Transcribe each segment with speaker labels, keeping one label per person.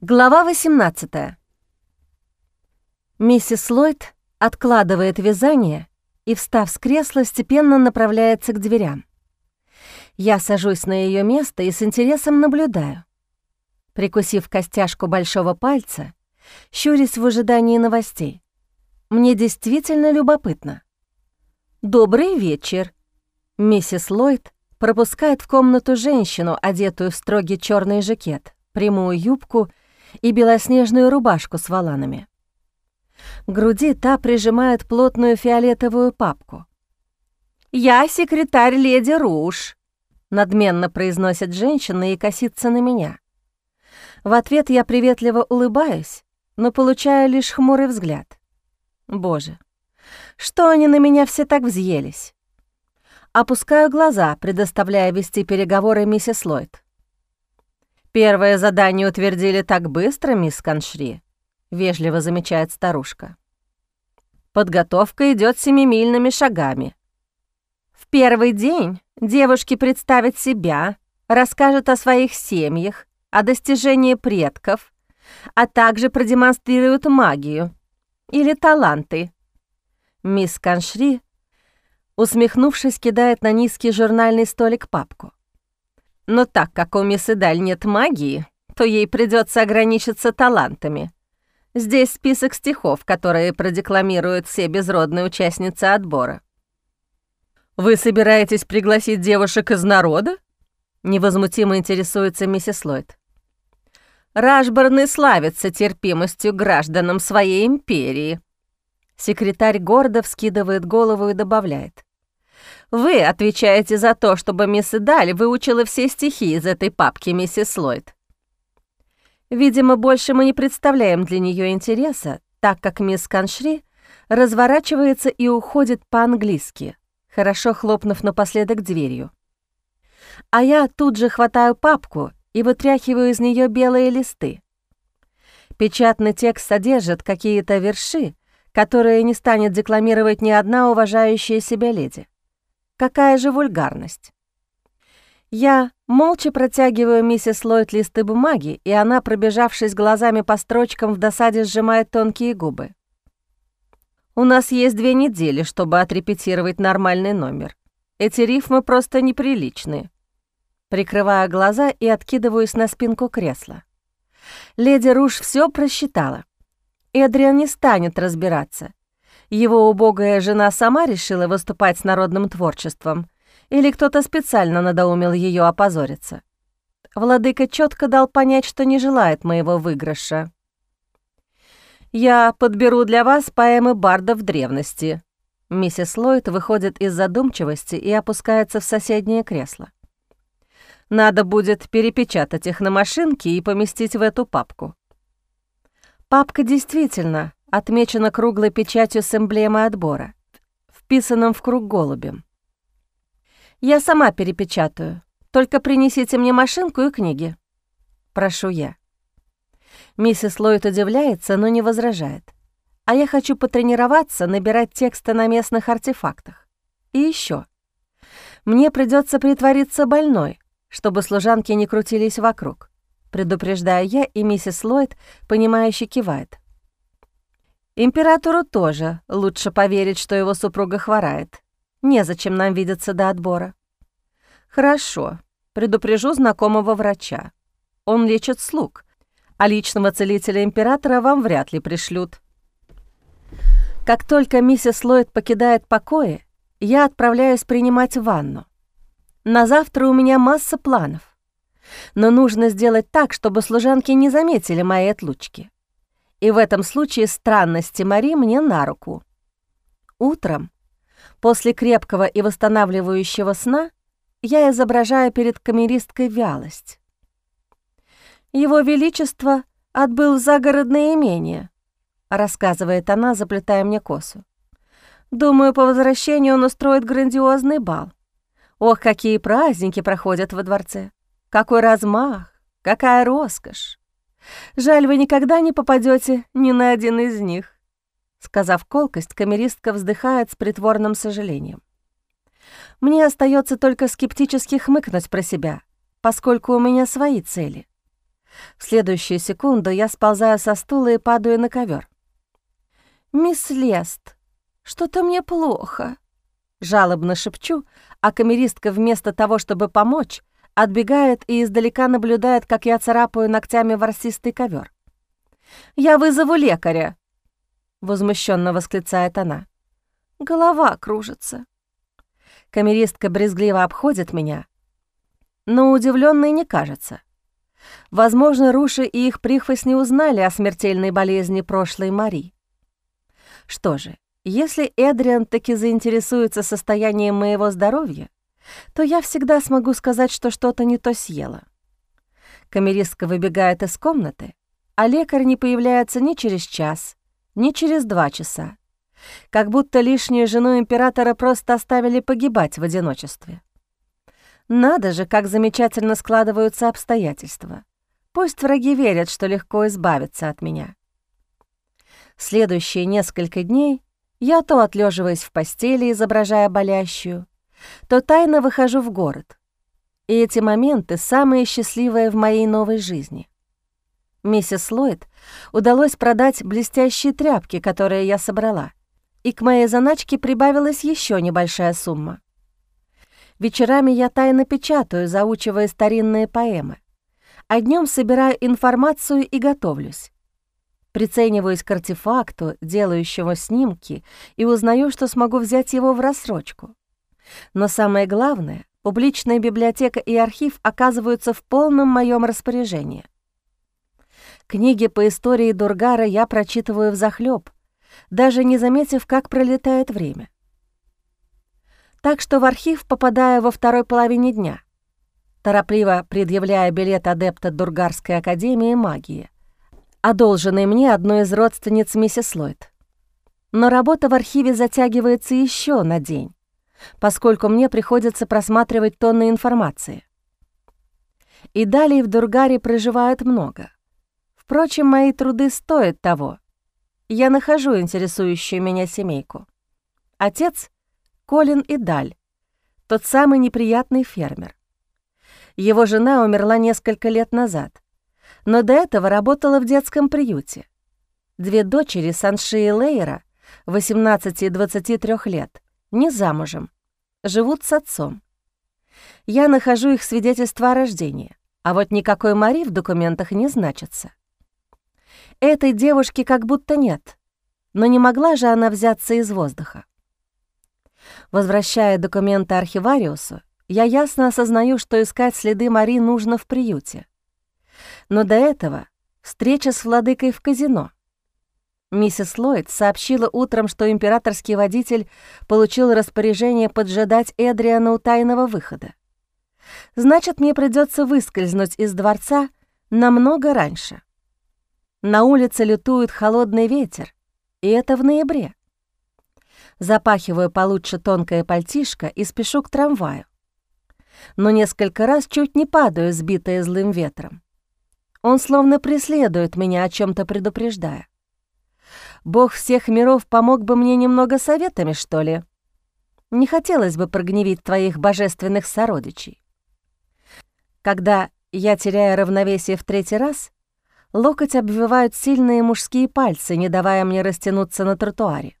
Speaker 1: Глава 18 Миссис Ллойд откладывает вязание и, встав с кресла, степенно направляется к дверям. Я сажусь на ее место и с интересом наблюдаю. Прикусив костяшку большого пальца, щурясь в ожидании новостей. Мне действительно любопытно. «Добрый вечер!» Миссис Ллойд пропускает в комнату женщину, одетую в строгий черный жакет, прямую юбку и белоснежную рубашку с воланами. К груди та прижимает плотную фиолетовую папку. «Я секретарь леди Руш», — надменно произносит женщина и косится на меня. В ответ я приветливо улыбаюсь, но получаю лишь хмурый взгляд. Боже, что они на меня все так взъелись? Опускаю глаза, предоставляя вести переговоры миссис Ллойд. «Первое задание утвердили так быстро, мисс Коншри», — вежливо замечает старушка. «Подготовка идет семимильными шагами. В первый день девушки представят себя, расскажут о своих семьях, о достижении предков, а также продемонстрируют магию или таланты». Мисс Коншри, усмехнувшись, кидает на низкий журнальный столик папку. Но так как у мисс Идаль нет магии, то ей придется ограничиться талантами. Здесь список стихов, которые продекламируют все безродные участницы отбора. «Вы собираетесь пригласить девушек из народа?» Невозмутимо интересуется миссис Ллойд. Рашборны славятся терпимостью гражданам своей империи. Секретарь гордо вскидывает голову и добавляет. Вы отвечаете за то, чтобы мисс Идаль выучила все стихи из этой папки, миссис Ллойд. Видимо, больше мы не представляем для нее интереса, так как мисс Каншри разворачивается и уходит по-английски, хорошо хлопнув напоследок дверью. А я тут же хватаю папку и вытряхиваю из нее белые листы. Печатный текст содержит какие-то верши, которые не станет декламировать ни одна уважающая себя леди. Какая же вульгарность. Я молча протягиваю миссис Ллойд листы бумаги, и она, пробежавшись глазами по строчкам, в досаде сжимает тонкие губы. У нас есть две недели, чтобы отрепетировать нормальный номер. Эти рифмы просто неприличные. Прикрываю глаза и откидываюсь на спинку кресла. Леди Руш все просчитала. Эдриан не станет разбираться. Его убогая жена сама решила выступать с народным творчеством, или кто-то специально надоумил ее опозориться. Владыка четко дал понять, что не желает моего выигрыша. «Я подберу для вас поэмы Барда в древности». Миссис Ллойд выходит из задумчивости и опускается в соседнее кресло. «Надо будет перепечатать их на машинке и поместить в эту папку». Папка действительно отмечена круглой печатью с эмблемой отбора, вписанным в круг голубем. «Я сама перепечатаю, только принесите мне машинку и книги», — прошу я. Миссис Ллойд удивляется, но не возражает. А я хочу потренироваться, набирать тексты на местных артефактах. И еще. Мне придется притвориться больной, чтобы служанки не крутились вокруг. Предупреждаю я, и миссис Ллойд, понимающе кивает. Императору тоже лучше поверить, что его супруга хворает. Незачем нам видеться до отбора. Хорошо, предупрежу знакомого врача. Он лечит слуг, а личного целителя императора вам вряд ли пришлют. Как только миссис Ллойд покидает покои, я отправляюсь принимать ванну. На завтра у меня масса планов. Но нужно сделать так, чтобы служанки не заметили мои отлучки и в этом случае странности Мари мне на руку. Утром, после крепкого и восстанавливающего сна, я изображаю перед камеристкой вялость. «Его Величество отбыл в загородное имение», — рассказывает она, заплетая мне косу. «Думаю, по возвращению он устроит грандиозный бал. Ох, какие праздники проходят во дворце! Какой размах! Какая роскошь! Жаль, вы никогда не попадете ни на один из них». Сказав колкость, камеристка вздыхает с притворным сожалением. Мне остается только скептически хмыкнуть про себя, поскольку у меня свои цели. В следующую секунду я сползаю со стула и падаю на ковер. «Мисс Лест, что-то мне плохо», — жалобно шепчу, а камеристка вместо того, чтобы помочь, отбегает и издалека наблюдает, как я царапаю ногтями ворсистый ковер. «Я вызову лекаря», — возмущенно восклицает она. «Голова кружится». Камеристка брезгливо обходит меня, но удивленной не кажется. Возможно, Руши и их прихвостни узнали о смертельной болезни прошлой Мари. Что же, если Эдриан таки заинтересуется состоянием моего здоровья, то я всегда смогу сказать, что что-то не то съела. Камеристка выбегает из комнаты, а лекарь не появляется ни через час, ни через два часа. Как будто лишнюю жену императора просто оставили погибать в одиночестве. Надо же, как замечательно складываются обстоятельства. Пусть враги верят, что легко избавиться от меня. Следующие несколько дней я то отлеживаюсь в постели, изображая болящую, то тайно выхожу в город. И эти моменты самые счастливые в моей новой жизни. Миссис Ллойд удалось продать блестящие тряпки, которые я собрала, и к моей заначке прибавилась еще небольшая сумма. Вечерами я тайно печатаю, заучивая старинные поэмы, а днем собираю информацию и готовлюсь. Прицениваюсь к артефакту, делающему снимки, и узнаю, что смогу взять его в рассрочку. Но самое главное, публичная библиотека и архив оказываются в полном моем распоряжении. Книги по истории Дургара я прочитываю взахлёб, даже не заметив, как пролетает время. Так что в архив попадаю во второй половине дня, торопливо предъявляя билет адепта Дургарской академии магии, одолженный мне одной из родственниц миссис Ллойд. Но работа в архиве затягивается еще на день поскольку мне приходится просматривать тонны информации. И далее в Дургаре проживают много. Впрочем, мои труды стоят того. Я нахожу интересующую меня семейку. Отец — Колин и Даль, тот самый неприятный фермер. Его жена умерла несколько лет назад, но до этого работала в детском приюте. Две дочери Санши и Лейра, 18 и 23 лет — не замужем, живут с отцом. Я нахожу их свидетельство о рождении, а вот никакой Мари в документах не значится. Этой девушки как будто нет, но не могла же она взяться из воздуха. Возвращая документы архивариусу, я ясно осознаю, что искать следы Мари нужно в приюте. Но до этого встреча с владыкой в казино — Миссис Ллойд сообщила утром, что императорский водитель получил распоряжение поджидать Эдриана у тайного выхода. Значит, мне придется выскользнуть из дворца намного раньше. На улице лютует холодный ветер, и это в ноябре. Запахиваю получше тонкое пальтишко и спешу к трамваю. Но несколько раз чуть не падаю, сбитая злым ветром. Он словно преследует меня, о чем то предупреждая. Бог всех миров помог бы мне немного советами, что ли? Не хотелось бы прогневить твоих божественных сородичей. Когда я теряю равновесие в третий раз, локоть обвивают сильные мужские пальцы, не давая мне растянуться на тротуаре.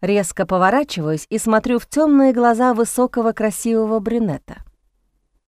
Speaker 1: Резко поворачиваюсь и смотрю в темные глаза высокого красивого брюнета.